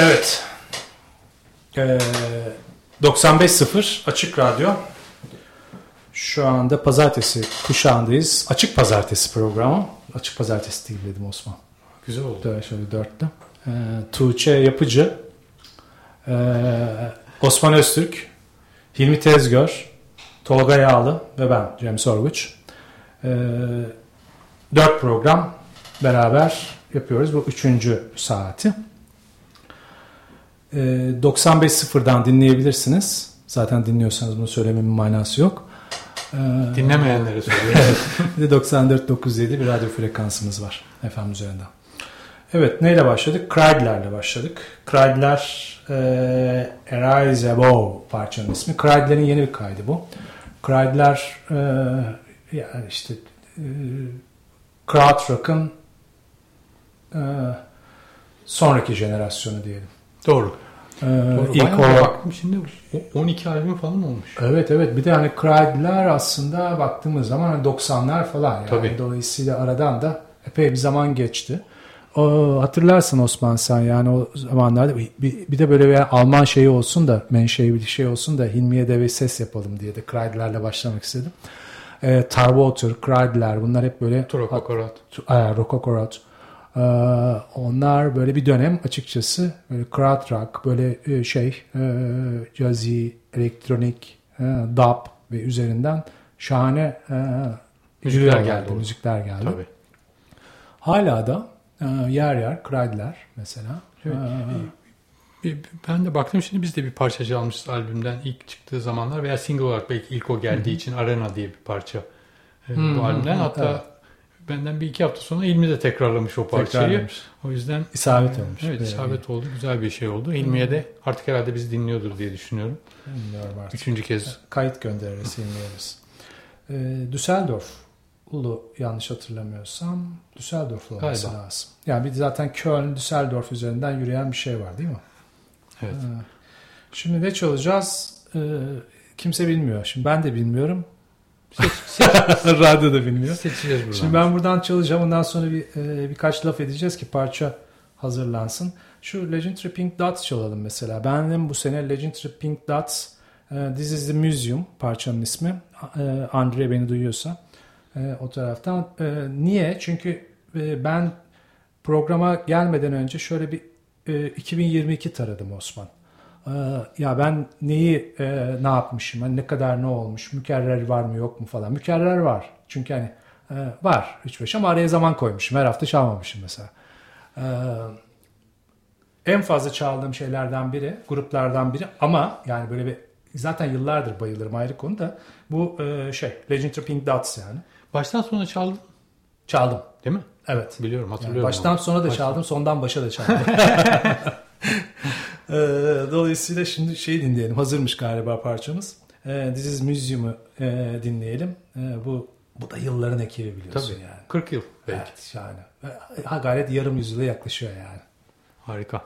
Evet. Ee, 95.0 Açık Radyo. Şu anda pazartesi kuşağındayız. Açık pazartesi programı. Açık pazartesi değil dedim Osman. Güzel oldu. Dö- Şöyle dörtte. Ee, Tuğçe Yapıcı. Ee, Osman Öztürk. Hilmi Tezgör. Tolga Yağlı ve ben Cem Sorguç. Ee, dört program beraber yapıyoruz. Bu üçüncü saati. Ee, 95.0'dan dinleyebilirsiniz. Zaten dinliyorsanız bunu söylememin manası yok. Ee, Dinlemeyenlere söylüyorum. bir de 94.97 bir radyo frekansımız var FM üzerinden. Evet neyle başladık? Criedler'le başladık. Criedler e, Arise Above parçanın ismi. Criedler'in yeni bir kaydı bu. Criedler e, yani işte e, crowd rock'ın e, sonraki jenerasyonu diyelim. Doğru. E, Doğru. ilk Bayağı o baktım şimdi o- 12 albüm falan olmuş. Evet evet bir de hani Criedler aslında baktığımız zaman hani 90'lar falan yani. Tabii. Dolayısıyla aradan da epey bir zaman geçti. O, hatırlarsın Osman sen yani o zamanlarda bir, bir- de böyle bir Alman şeyi olsun da menşei bir şey olsun da Hilmiye de bir ses yapalım diye de Criedler'le başlamak istedim. E, Tarwater, Criedler bunlar hep böyle Turok Akarat. e, Rokokorot. Ee, onlar böyle bir dönem açıkçası böyle crowd rock, böyle e, şey, e, jazzy, elektronik, e, dub ve üzerinden şahane e, Müzikler geldi. müzikler geldi. Tabii. Hala da e, yer yer Criedler mesela. Evet. E, bir- Ben de baktım şimdi biz de bir parça çalmışız albümden ilk çıktığı zamanlar veya single olarak belki ilk o geldiği için Arena diye bir parça e, Hı bu albümden. Hatta evet. Benden bir iki hafta sonra İlmi de tekrarlamış o parçayı. tekrarlamış. O yüzden İsabet olmuş. Evet isabet oldu. Güzel bir şey oldu. İlmiye de artık herhalde bizi dinliyordur diye düşünüyorum. Bilmiyorum artık. Üçüncü kez. kayıt göndeririz, dinleyeriz. Ee, Düsseldorf Ulu yanlış hatırlamıyorsam Düsseldorf olması Galiba. lazım. Yani bir zaten Köln, Düsseldorf üzerinden yürüyen bir şey var değil mi? Evet. Ee, Şimdi ne çalacağız? Ee, kimse bilmiyor. Şimdi ben de bilmiyorum. Radyo da bilmiyor. Seçeceğiz buradan. Şimdi ben buradan çalacağım. Ondan sonra bir e, birkaç laf edeceğiz ki parça hazırlansın. Şu Legendary Pink Dots çalalım mesela. Benim bu sene Legendary Pink Dots e, This is the Museum parçanın ismi. E, Andre beni duyuyorsa e, o taraftan. E, niye? Çünkü e, ben programa gelmeden önce şöyle bir e, 2022 taradım Osman. E, ya ben neyi e, ne yapmışım, hani ne kadar ne olmuş, mükerrer var mı yok mu falan. Mükerrer var. Çünkü hani e, var 3-5 ama araya zaman koymuşum. Her hafta çalmamışım mesela. E, en fazla çaldığım şeylerden biri, gruplardan biri ama yani böyle bir zaten yıllardır bayılırım ayrı konu da bu e, şey Legendary Pink Dots yani. Baştan sona çaldın Çaldım. değil mi? Evet. Biliyorum Yani hatırlıyorum. baştan onu. sona da Baştan. çaldım, sondan başa da çaldım. Ee, Dolayısıyla şimdi şeyi dinleyelim. Hazırmış galiba parçamız. Ee, This is Museum'u e, dinleyelim. Ee, bu bu da yılların ekibi biliyorsun Tabii. yani. 40 yıl belki. Evet, şahane. Ha, gayret yarım yüzyıla yaklaşıyor yani. Harika.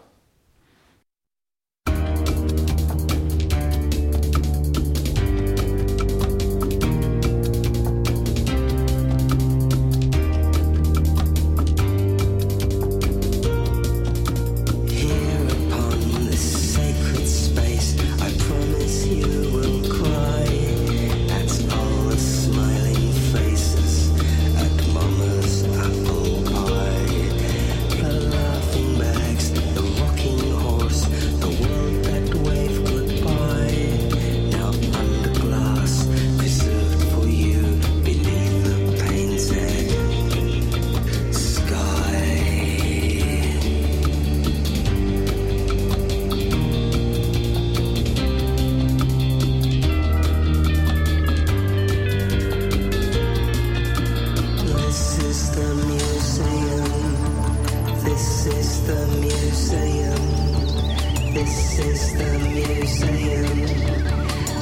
The museum.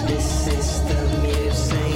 This is the museum.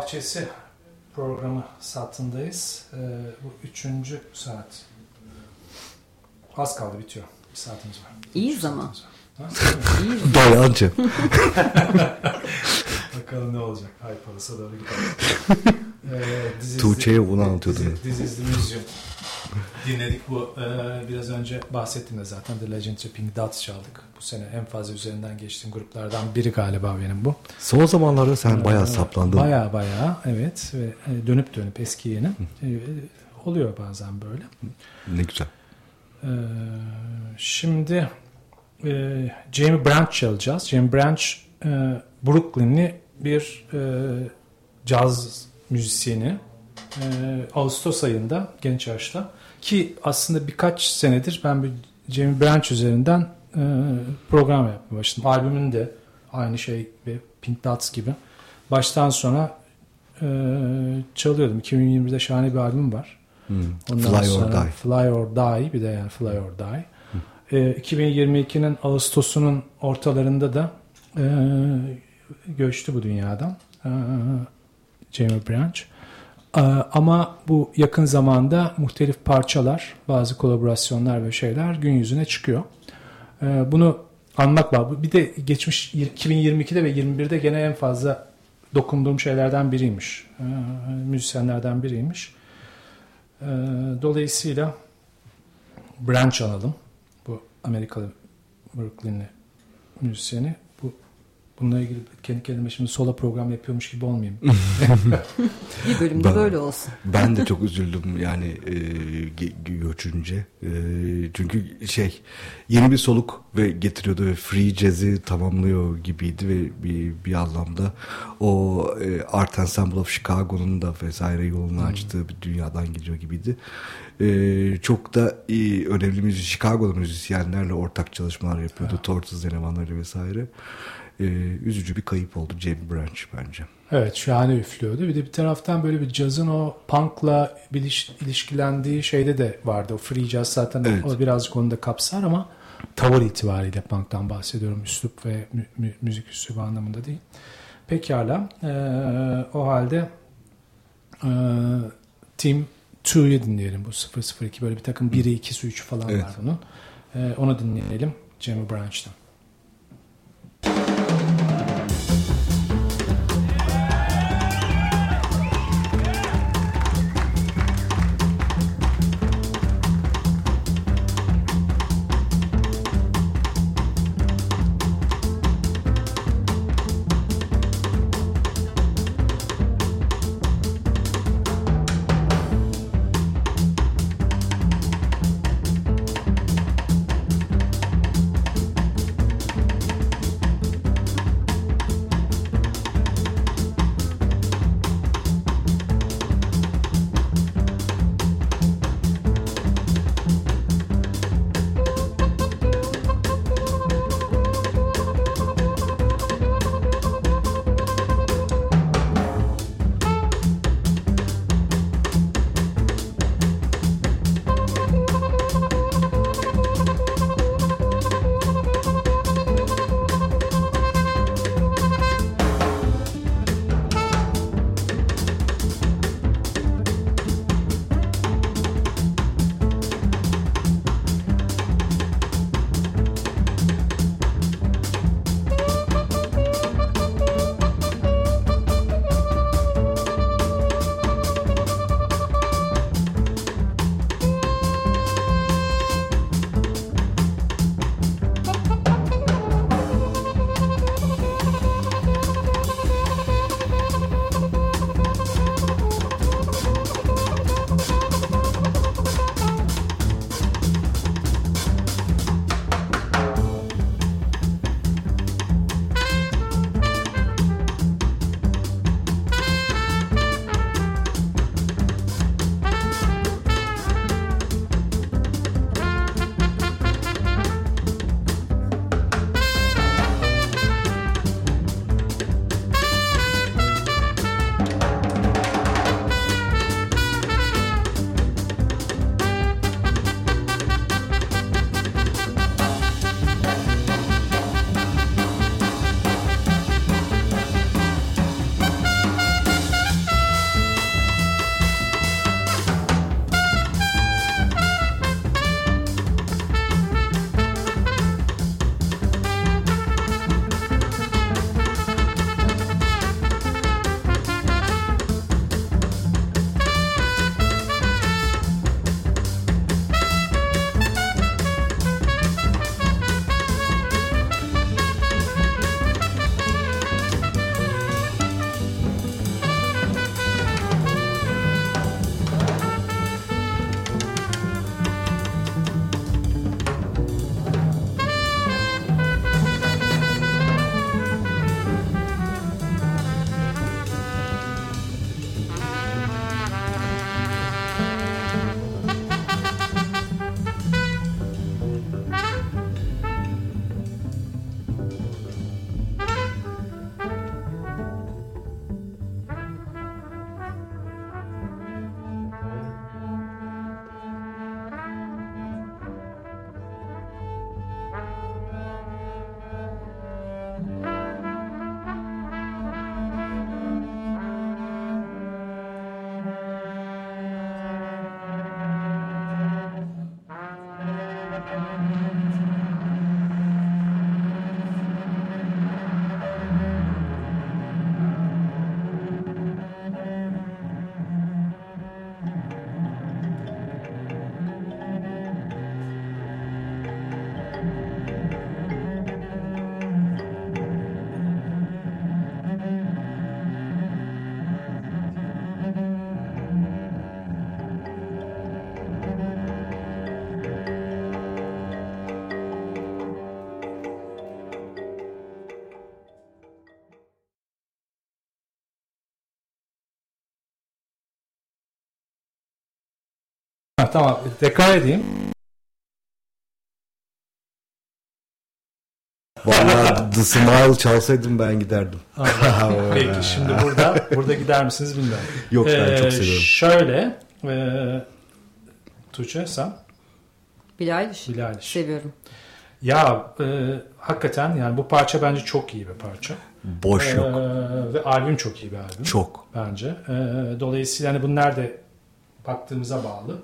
Bahçesi programı saatindayız. E, bu üçüncü saat. Az kaldı bitiyor. Bir saatimiz var. Ama. Ha? İyiyiz. Dayancı. Bakalım ne olacak. Ay parası doğru gidelim. Ee, Tuğçe'ye bunu anlatıyordun. This is the Museum. Dinledik bu. e, biraz önce bahsettim de zaten The Legendary Pink Dots çaldık. Bu sene en fazla üzerinden geçtiğim gruplardan biri galiba benim bu. Son zamanlarda sen bayağı Ee, saplandın. Baya baya evet. Ve e, dönüp dönüp eski yeni. E, oluyor bazen böyle. Ne güzel. Ee, şimdi e, Jamie Branch çalacağız. Jamie Branch e, Brooklyn'li bir e, caz müzisyeni. E, Ağustos ayında genç yaşta ki aslında birkaç senedir ben bir Jamie Branch üzerinden e, program yapmaya başladım. Albümün de aynı şey ve Pink Dots gibi. Baştan sona e, çalıyordum. 2021'de şahane bir albüm var. Hmm. Ondan Fly or Die. Fly or Die bir de yani Fly or Die. Ee, 2022'nin Ağustos'unun ortalarında da e, göçtü bu dünyadan. E, Jamie Branch. E, ama bu yakın zamanda muhtelif parçalar, bazı kolaborasyonlar ve şeyler gün yüzüne çıkıyor. E, bunu anmak var. Bir de geçmiş 2022'de ve 21'de gene en fazla dokunduğum şeylerden biriymiş. E, müzisyenlerden biriymiş. Ee, Dolayısıyla Branch alalım. Bu Amerikalı Brooklyn'li müzisyeni. Bu bununla ilgili kendi kendime şimdi sola program yapıyormuş gibi olmayayım. Bir bölümde Ben- böyle olsun. Ben de çok üzüldüm yani e, göçünce. E, çünkü şey yeni bir soluk ve getiriyordu ve free jazz'i tamamlıyor gibiydi ve bir, bir anlamda o e, Art Ensemble of Chicago'nun da vesaire yolunu açtığı bir dünyadan gidiyor gibiydi. E, çok da iyi, önemli müzik Chicago'lu müzisyenlerle ortak çalışmalar yapıyordu. Tortoise elemanları vesaire. E, üzücü bir kayıp oldu Jamie Branch bence. evet şahane üflüyordu. Bir de bir taraftan böyle bir cazın o punk'la biliş- ilişkilendiği şeyde de vardı. O free jazz zaten Evet. o birazcık onu da kapsar ama tavır itibariyle punk'tan bahsediyorum. Üslup ve mü- mü- müzik üslubu anlamında değil. Pekala. Ee, o halde e, Team 2'yu dinleyelim bu 002 böyle bir takım 1'i 2'si 3'ü falan Evet. var bunun. Ee, onu dinleyelim Jamie Branch'tan. Ha, tamam tekrar edeyim. Vallahi The Smile çalsaydım ben giderdim. Peki şimdi burada burada gider misiniz bilmiyorum. Yok ben Ee, çok seviyorum. Şöyle e, Tuğçe sen. Billie Eilish. Seviyorum. Ya e, hakikaten yani bu parça bence çok iyi bir parça. Boş Ee, yok. ve albüm çok iyi bir albüm. Çok. Bence. Ee, dolayısıyla hani bunlar da baktığımıza bağlı.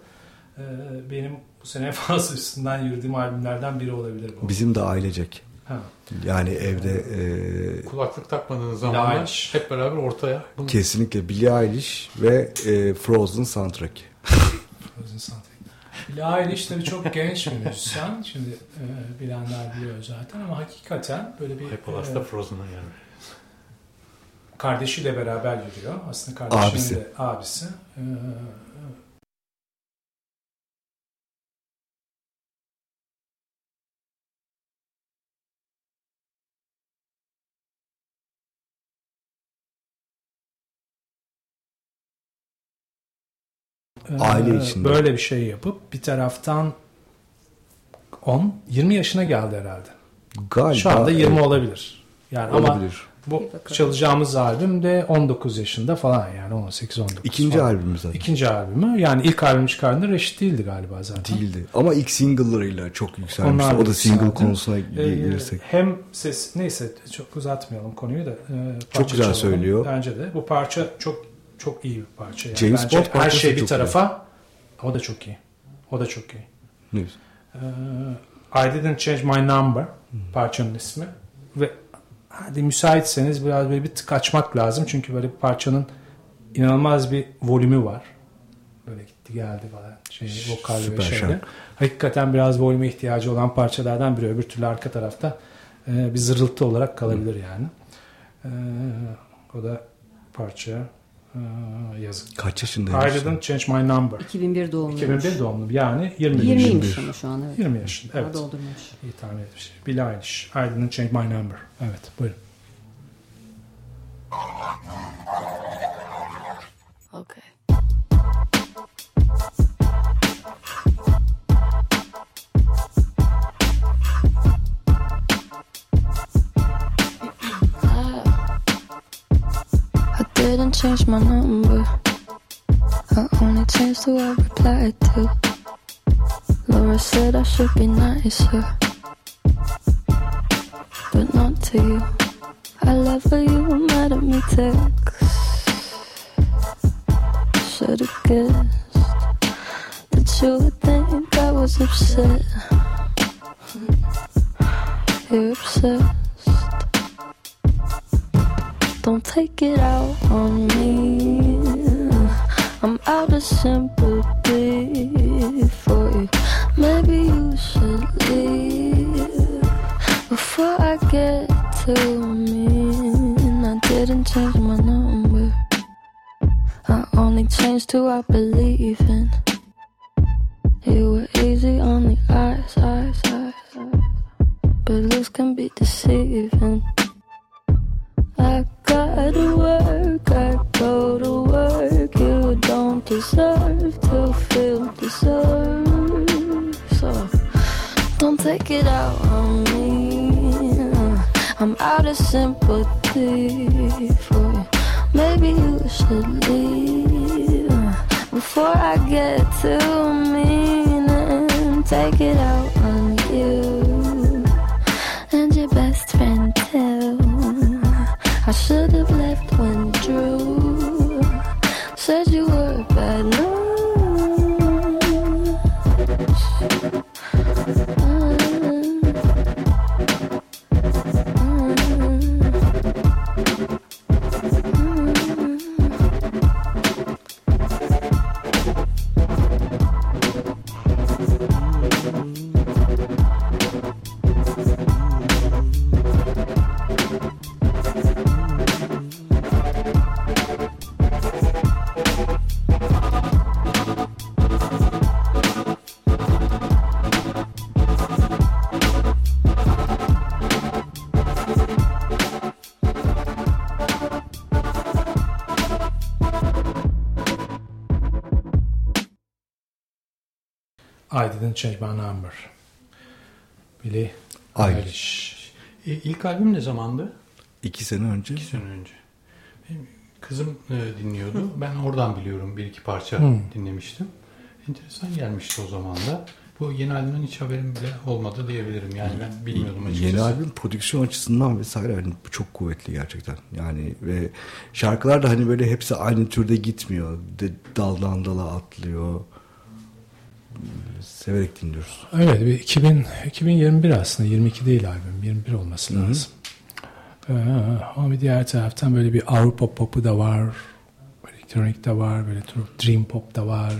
Ee, benim bu sene en fazla üstünden yürüdüğüm albümlerden biri olabilir bu. Bizim de ailecek. Ha. Yani evde e, Kulaklık takmadığınız Eilish. hep beraber ortaya bunu kesinlikle Billie Eilish ve e, Frozen soundtrack. Frozen Soundtrack. Billie Eilish tabii çok genç bir müzisyen. Şimdi e, bilenler biliyor zaten ama hakikaten böyle bir hep e, hasta Frozen'a yani. kardeşiyle beraber yürüyor. Aslında kardeşinin Abisi. de abisi. E, Aile içinde. Böyle bir şey yapıp bir taraftan 10 20 yaşına geldi herhalde. Galiba. Şu anda 20 evet, olabilir. Yani ama olabilir. bu Bir bakalım. çalacağımız albüm de 19 yaşında falan yani 18 19. İkinci falan. albümü zaten. İkinci albümü. Yani ilk albüm çıkardığında Reşit değildi galiba zaten. Değildi. Ama ilk single'larıyla çok yükselmişti. Onlar O da single yükseldi. konusuna Ee, gelirsek. hem ses neyse çok uzatmayalım konuyu da. e, Çok güzel çalalım. söylüyor. Bence de. Bu parça çok çok iyi bir parça. Yani. James Bence Bond her parçası şey bir çok tarafa. O da çok iyi. O da çok iyi. Ne? Ee, I Didn't Change My Number parçanın ismi ve hadi müsaitseniz biraz böyle bir tık açmak lazım çünkü böyle bir parçanın inanılmaz bir volümü var. Böyle gitti geldi falan şey vokal ve Süper şeyle. şarkı. Hakikaten biraz volüme ihtiyacı olan parçalardan biri. Öbür türlü arka tarafta e, bir zırıltı olarak kalabilir yani. E, o da parça yazık. Kaç I yaşındaymış? Didn't Change My Number. 2001 doğumluymuş. 2001 doğumlu yani 20 20'ymiş ama şu an evet. 20 yaşında. Daha Evet. doldurmuş. İyi tahmin etmiş. Billie Eilish. I didn't change my number. Evet buyurun. Okay. Didn't change my number. I only changed who I replied to. Laura said I should be nicer, but not to you. I love how you were mad at me text. Should've guessed that you would think I was upset. You're obsessed. Don't take it out on me. I'm out of sympathy for you. Maybe you should leave before I get too mean. I didn't change my number. I only changed who I believe in. You were easy on the eyes, eyes, eyes, eyes. But looks can be deceiving. I gotta work, I go to work. You don't deserve to feel deserved. So don't take it out on me. I'm out of sympathy for you. Maybe you should leave before I get too mean and take it out I should have left when Drew Change My Number. Billie Eilish. Eilish. E, ilk albüm ne zamandı? İki sene önce. İki sene önce. Benim kızım e, dinliyordu. Ben oradan biliyorum. Bir iki parça Hı. dinlemiştim. Enteresan gelmişti o zaman da. Bu yeni albümden hiç haberim bile olmadı diyebilirim. Yani ben bilmiyordum açıkçası. Yeni albüm prodüksiyon açısından vesaire hani bu çok kuvvetli gerçekten. Yani ve şarkılar da hani böyle hepsi aynı türde gitmiyor. De, daldan dala atlıyor. Severek dinliyoruz. Evet bir 2000, 2021 aslında 22 değil albüm 21 olması Hı hı. lazım. Ee, ama diğer taraftan böyle bir Avrupa popu da var. Elektronik de var. Böyle dream pop da var.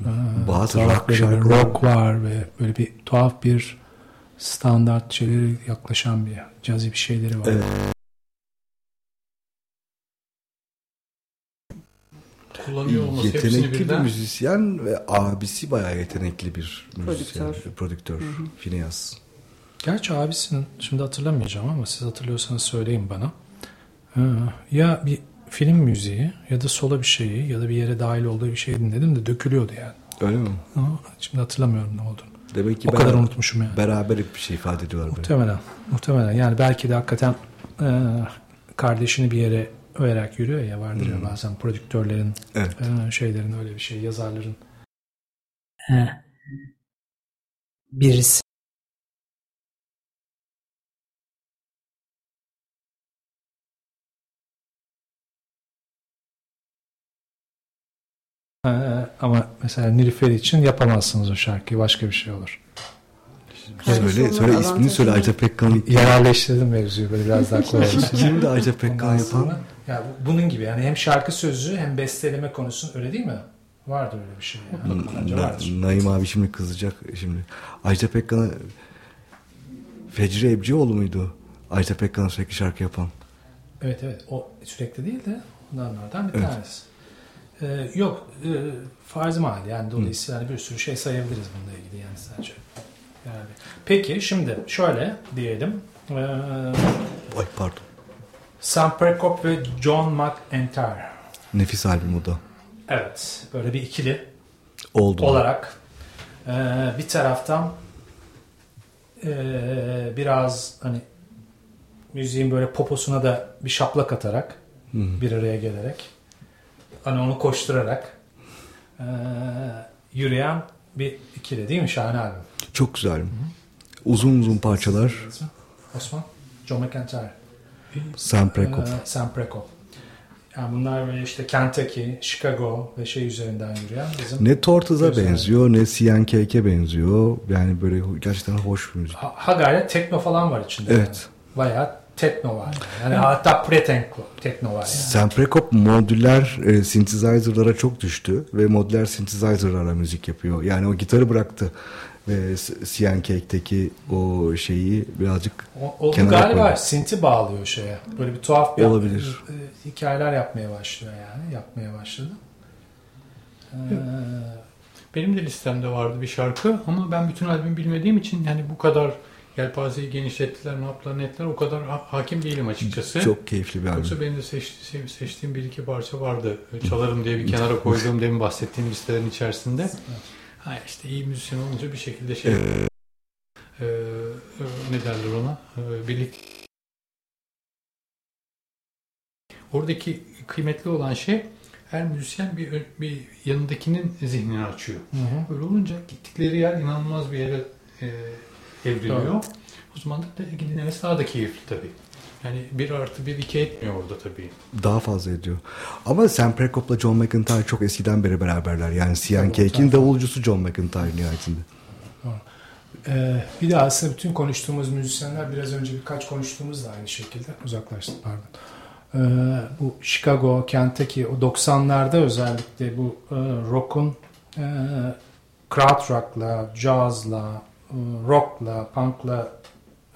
Ee, Bazı rock şarkılar rock var ve böyle bir tuhaf bir standart şeyleri yaklaşan bir cazı bir şeyleri var. Evet. Kullanıyor olması hepsini Yetenekli bir müzisyen ve abisi bayağı yetenekli bir müzisyen. Prodüktör. Prodüktör. Hı hı. Phineas. Gerçi abisinin şimdi hatırlamayacağım ama siz hatırlıyorsanız söyleyin bana. Ee, ya bir film müziği ya da sola bir şeyi ya da bir yere dahil olduğu bir şey dinledim de dökülüyordu yani. Öyle mi? Ama şimdi hatırlamıyorum ne olduğunu. Demek ki O kadar unutmuşum yani. Beraber bir şey ifade ediyorlar. böyle. Muhtemelen. Muhtemelen. Yani belki de hakikaten e, kardeşini bir yere överek yürüyor ya vardır ya Hmm. bazen prodüktörlerin Evet. e, şeylerin öyle bir şey yazarların. Birisi E, ama mesela Nilüfer için yapamazsınız o şarkıyı başka bir şey olur. Söyle, söyle ismini söyle ne? Ajda Pekkan'ın. Yerelleştirdim mevzuyu böyle biraz daha kolay olsun. Şimdi Ajda Pekkan yapan sonra- ya bu- bunun gibi yani hem şarkı sözü hem besteleme konusu öyle değil mi? Vardır öyle bir şey. Yani. Bence vardır. Naim abi şimdi kızacak şimdi. Ajda Pekkan'a Fecri Ebcioğlu muydu? Ajda Pekkan'a sürekli şarkı yapan. Evet evet o sürekli değil de onlardan bir Evet. tanesi. Ee, yok e, farz mahal yani dolayısıyla hani bir sürü şey sayabiliriz bununla ilgili yani sadece. Yani. Peki şimdi şöyle diyelim. Ee, Ay pardon. Sam Prekop ve John McEntire. Nefis albüm o da. Evet böyle bir ikili Oldu. olarak e, bir taraftan e, biraz hani müziğin böyle poposuna da bir şaplak atarak Hı hı. bir araya gelerek hani onu koşturarak e, yürüyen bir ikili değil mi? Şahane albüm. Çok güzel albüm. Uzun uzun parçalar. Osman? John McEntire. Sam Prekop. Ee, Sam Prekop. Yani bunlar böyle işte Kentucky, Chicago ve şey üzerinden yürüyen bizim Ne Güzel. benziyor ne Cake'e benziyor. Yani böyle gerçekten hoş bir müzik. ha, ha gayret tekno falan var içinde. Evet. Yani. Bayağı tekno var. Yani, yani hatta pre-tekno tekno var yani. Sam Prekop modüler e, synthesizer'lara çok düştü ve modüler synthesizer'lara müzik yapıyor. Yani o gitarı bıraktı ve S- Siyan Cake'teki o şeyi birazcık O, o kenara galiba koydu. sinti bağlıyor şeye. Böyle bir tuhaf bir Olabilir. e, hikayeler yapmaya başlıyor yani. Yapmaya başladı. Ee, Benim de listemde vardı bir şarkı ama ben bütün albüm bilmediğim için yani bu kadar yelpazeyi genişlettiler, ne yaptılar, ne ettiler o kadar ha- hakim değilim açıkçası. çok keyifli bir albüm. Yoksa benim de seçti, se- seçtiğim bir iki parça vardı. Çalarım diye bir kenara koyduğum demin bahsettiğim listelerin içerisinde. Ha işte iyi müzisyen olunca bir şekilde şey... Ee, e, ne derler ona? Ee, birlik... Oradaki kıymetli olan şey her müzisyen bir, bir yanındakinin zihnini açıyor. hı hı. Böyle olunca gittikleri yer inanılmaz bir yere e, evriliyor. Doğru. O zaman da dinlemesi daha da keyifli tabii. Yani bir artı bir iki etmiyor orada tabii. Daha fazla ediyor. Ama Sam Prekop'la John McEntire çok eskiden beri beraberler. Yani Tabii, Cake'in davulcusu John McEntire nihayetinde. Ee, bir de aslında bütün konuştuğumuz müzisyenler biraz önce birkaç konuştuğumuz da aynı şekilde uzaklaştık pardon. Ee, bu Chicago, Kentucky o 90'larda özellikle bu e, rock'un e, crowd rock'la, jazz'la, e, rock'la, punk'la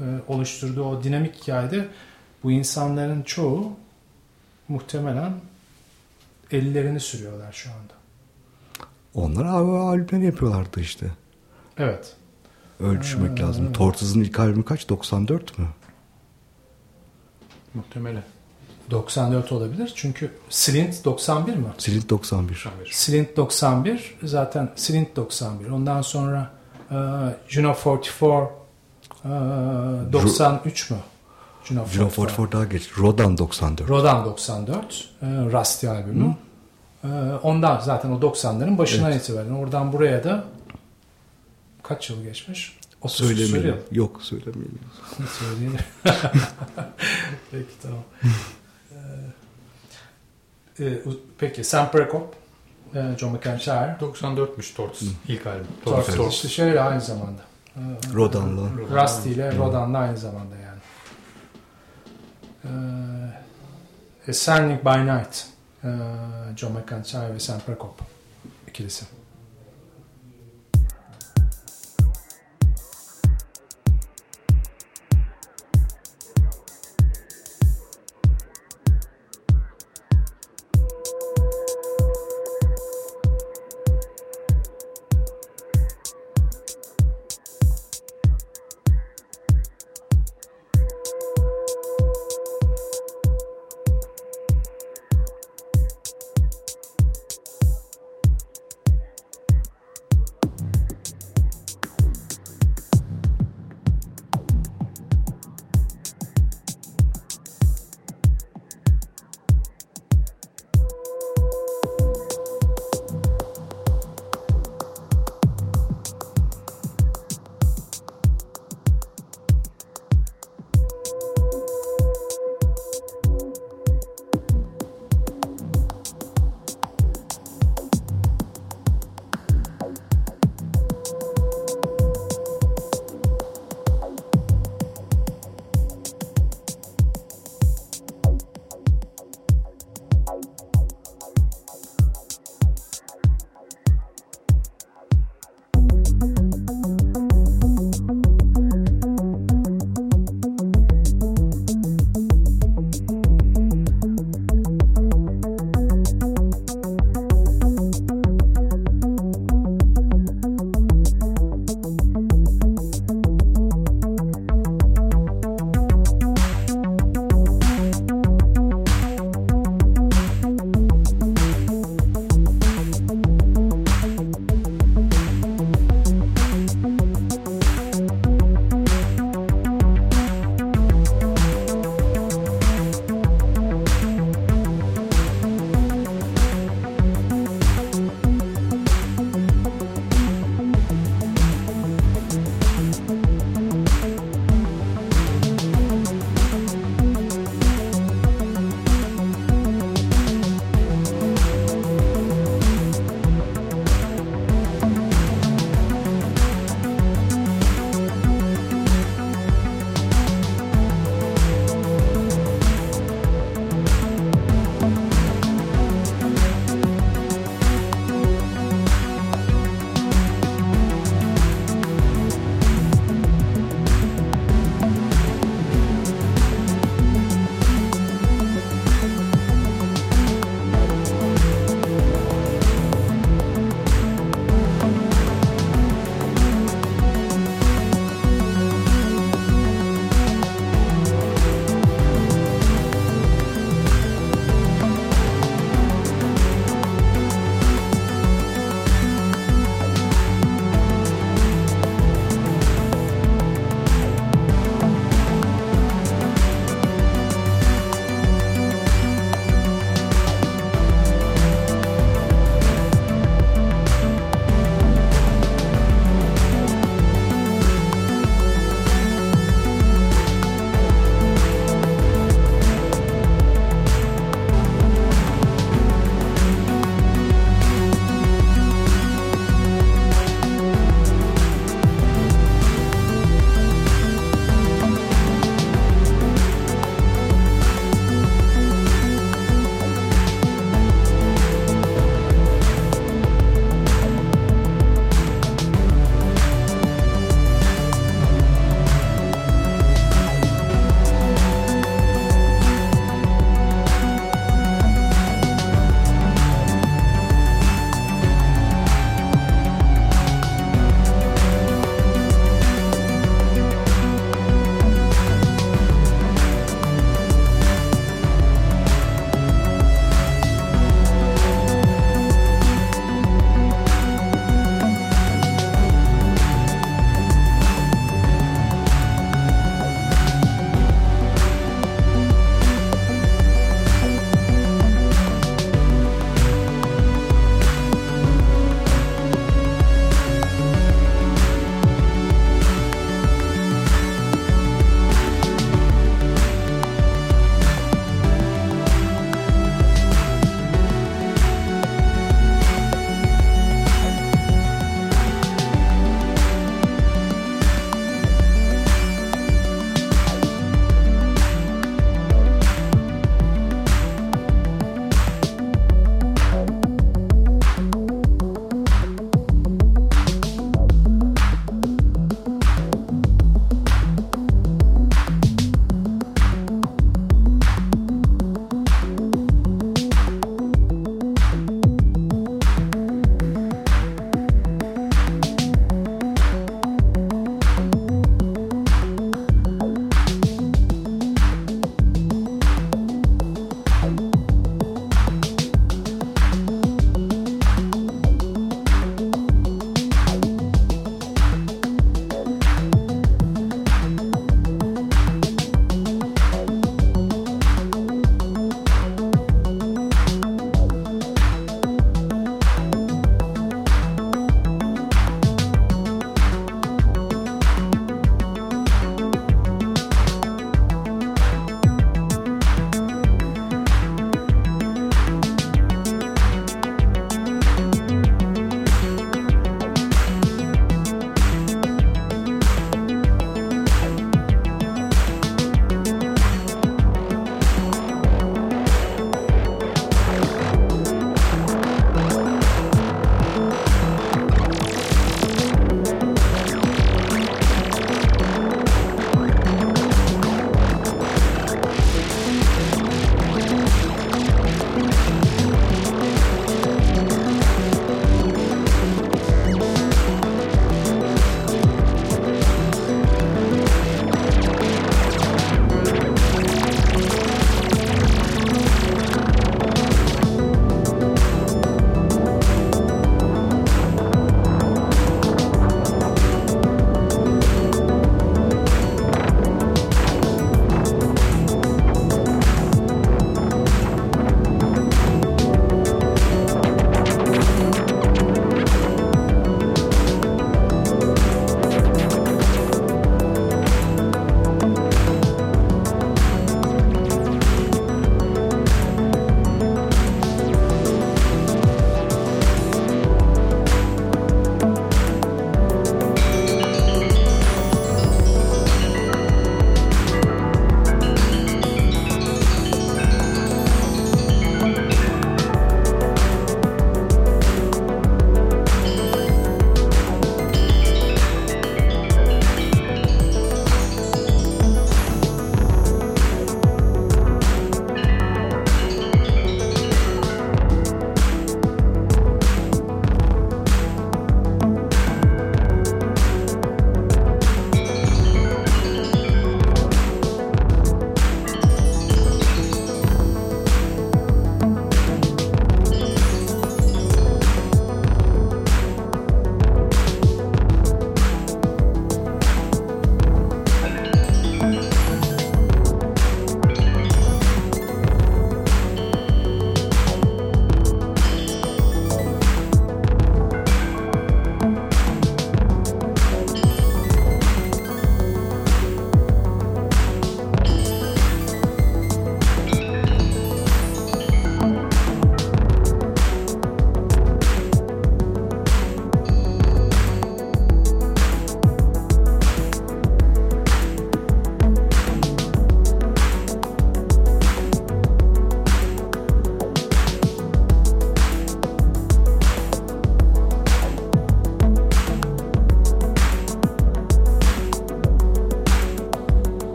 e, oluşturduğu o dinamik hikayede bu insanların çoğu muhtemelen ellerini sürüyorlar şu anda. Onlar albümleri yapıyorlardı işte. Evet. Düşünmek Ha. lazım. Tortoise'ın ilk albümü kaç? 94 mü? Muhtemelen. 94 olabilir. Çünkü Slint 91 mi? Silint 91. Slint 91 zaten Slint 91. Ondan sonra Ee, Juno 44 ee, 93 mü? Juno Juno 44 daha geç. Rodan 94. Rodan 94. E, Rusty albümü. E, ondan zaten o 90'ların başından itibaren. Oradan buraya da kaç yıl geçmiş? 30 küsur yıl. Söylemeyelim. Yok söylemeyelim. Söyleyelim. Peki tamam. Ee, e, u- peki Sam Prekop, e, John McIntyre, 94'müş Torts ilk albüm. Torts. Torch. işte şeyle aynı zamanda. Ee, Rodan'la. Rusty ile Rodan'la aynı zamanda Ascending by Night. Ee, John McIntyre ve Sam Prekop ikilisi.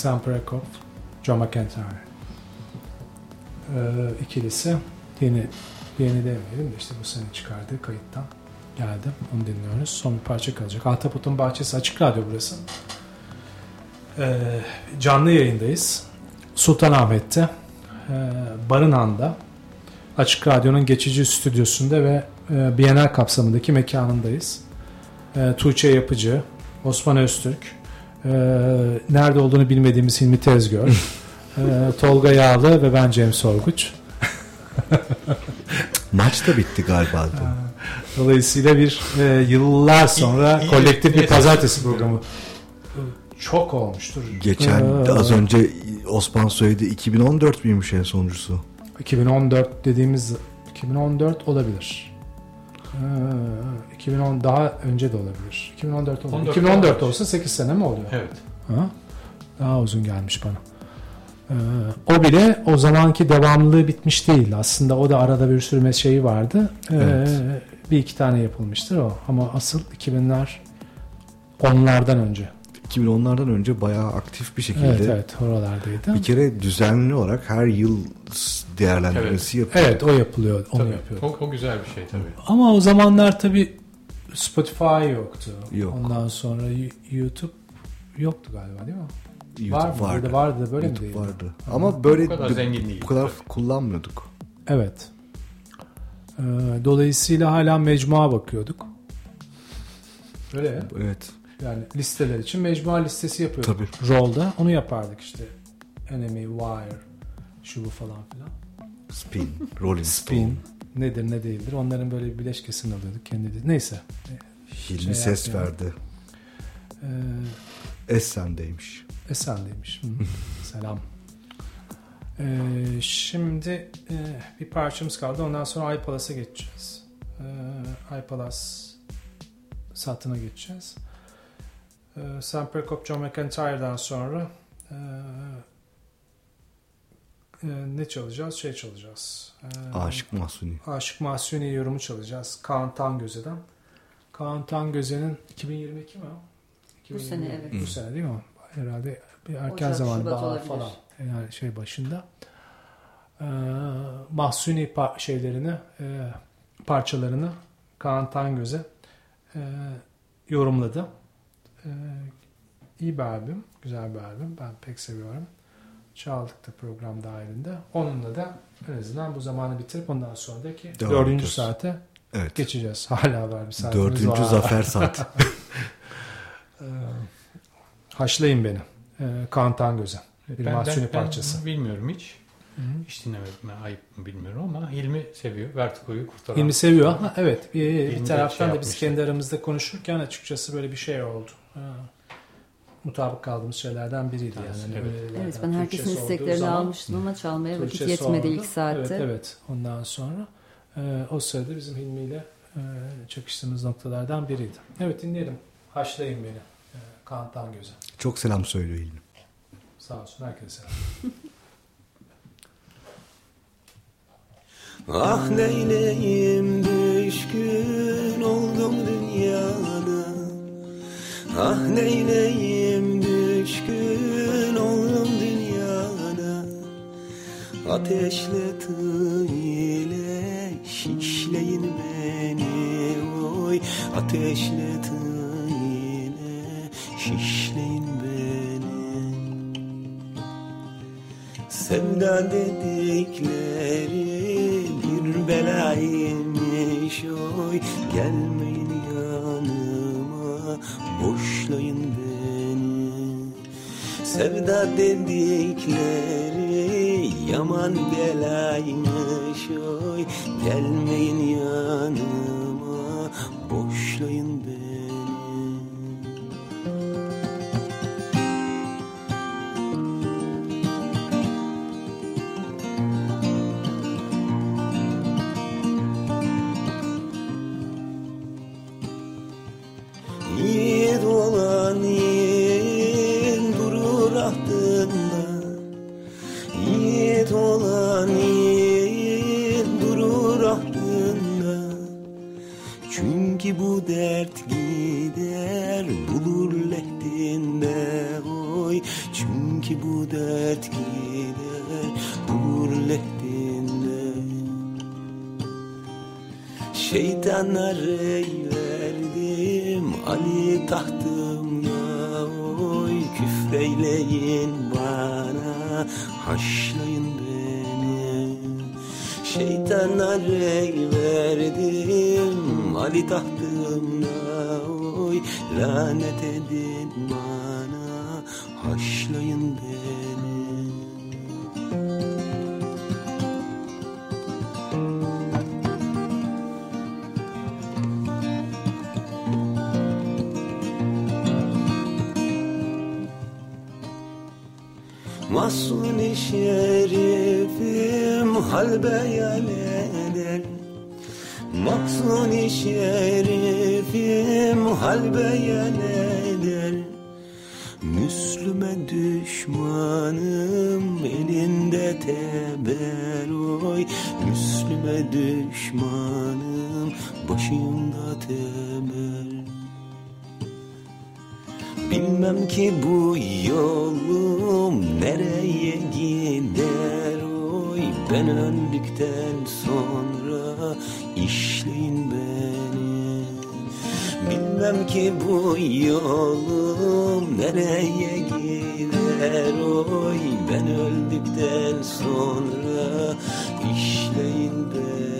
Sam Prekop, John McEntire. Ee, ikilisi yeni yeni demeyelim de işte bu sene çıkardığı kayıttan geldi. Onu dinliyoruz. Son bir parça kalacak. Ahtapot'un Bahçesi Açık Radyo burası. Ee, canlı yayındayız. Sultanahmet'te e, Barınhan'da Açık Radyo'nun geçici stüdyosunda ve e, Bienal kapsamındaki mekanındayız. E, Tuğçe Yapıcı, Osman Öztürk, e, nerede olduğunu bilmediğimiz Hilmi Tezgör, e, Tolga Yağlı ve ben Cem Sorguç. Maç da bitti galiba. Dolayısıyla bir e, yıllar sonra İyi- iyi- kolektif bir iyi- pazartesi programı. Çok olmuştur. Geçen Ee, az önce Osman söyledi 2014 miymiş en sonuncusu? 2014 dediğimiz 2014 olabilir. Ee, 2010 daha önce de olabilir. 2014 olabilir. 14 2014 olabilir. olsa 8 sene mi oluyor? Evet. Ha? Daha uzun gelmiş bana. Ee, o bile o zamanki devamlılığı bitmiş değil. Aslında o da arada bir sürme şeyi vardı. Ee, Evet. Bir iki tane yapılmıştır o. Ama asıl 2000'ler onlardan önce. 2010'lardan önce bayağı aktif bir şekilde Evet evet oralardaydı. bir kere düzenli olarak her yıl değerlendirmesi yapıyor. Evet o yapılıyor. Onu Tabii. yapıyor. O, o güzel bir şey tabii. Ama o zamanlar tabi Spotify yoktu. Yok. Ondan sonra YouTube yoktu galiba değil mi? YouTube Var mı? vardı. Vardı. vardı böyle YouTube mi değildi? vardı. Ama böyle Bu kadar zengin değil. bu kadar kullanmıyorduk. Evet. Ee, dolayısıyla hala mecmua bakıyorduk. Öyle. Evet. Yani listeler için mecmua listesi yapıyorduk. Tabii. Roll'da onu yapardık işte. Enemy, Wire, şu bu falan filan. Spin, Rolling Spin Stone. nedir ne değildir. Onların böyle bir bileşkesini alıyorduk kendi. Neyse. Hilmi Şey ses yapmıyor. verdi. Ee, Esen'deymiş. Esen'deymiş. Selam. Ee, şimdi e, bir parçamız kaldı. Ondan sonra iPalas'a geçeceğiz. Ee, iPalas satına geçeceğiz. Ee, Sam Prekop, John McIntyre'dan sonra e, e, ne çalacağız? Şey çalacağız. Ee, Aşık Mahsuni. Aşık Mahsuni yorumu çalacağız. Kaan Tangöze'den. Kaan Tangöze'nin 2022 mi o? Bu sene, evet. Bu sene değil mi? Herhalde bir erken Ocak, zaman Şubat bahar olabilir. falan. Yani şey başında. Ee, Mahsuni pa- şeylerini e, parçalarını Kaan Tangöze e, yorumladı. E, iyi bir albüm. Güzel bir albüm. Ben pek seviyorum. Çaldık da program dahilinde. Onunla da en azından bu zamanı bitirip ondan sonraki Devam dördüncü ediyoruz. saate Evet. geçeceğiz. Hala var bir saatimiz Dördüncü var. zafer saati. Ee, Haşlayın beni. Ee, Kaan Tangöze. Bir Ben- mahsuni ben- ben parçası. bilmiyorum hiç. Hiç dinlemedim. Ben ayıp mı bilmiyorum ama Hilmi seviyor. Vertigo'yu kurtaran. Hilmi seviyor. Ha, evet. Bir, bir taraftan şey da biz kendi aramızda konuşurken açıkçası böyle bir şey oldu. Ha. Mutabık kaldığımız şeylerden biriydi yani. Evet. Hani Evet. Evet ben herkesin Türkçesi isteklerini almıştım ama çalmaya vakit Türkçesi yetmedi oldu. ilk saatte. Evet evet. Ondan sonra e, o sırada bizim Hilmi ile e, çakıştığımız noktalardan biriydi. Evet dinleyelim. Haşlayın beni. E, Kaan Tangöze. Çok selam söylüyor Hilmi. Sağ olsun herkese selam. Ah neyleyim düşkün oldum dünyana Ah neyleyim düşkün oldum dünyana? Ateşle tığ ile şişleyin beni oy. Ateşle tığ ile şişleyin beni. Sevda dedikleri bir belaymış oy. Yanıma boşlayın beni. Sevda dedikleri yaman belaymış oy. Gelmeyin yanıma. Boşlayın beni dert gider Uğur lehdinde Şeytana rey verdim Ali tahtımda. Oy küfreyleyin bana Haşlayın beni. Şeytana rey verdim Ali tahtımda. Oy lanet edin bana Haşlayın beni Mahsuni şerifim hal beyan eder Mahsuni şerifim hal beyan eder Müslüme düşmanım elinde teber oy. Müslüme düşmanım başımda teber Bilmem ki bu yolum nereye gider oy. Ben öldükten sonra işleyin beni. Bilmem ki bu yolum nereye gider oy. Ben öldükten sonra işleyin beni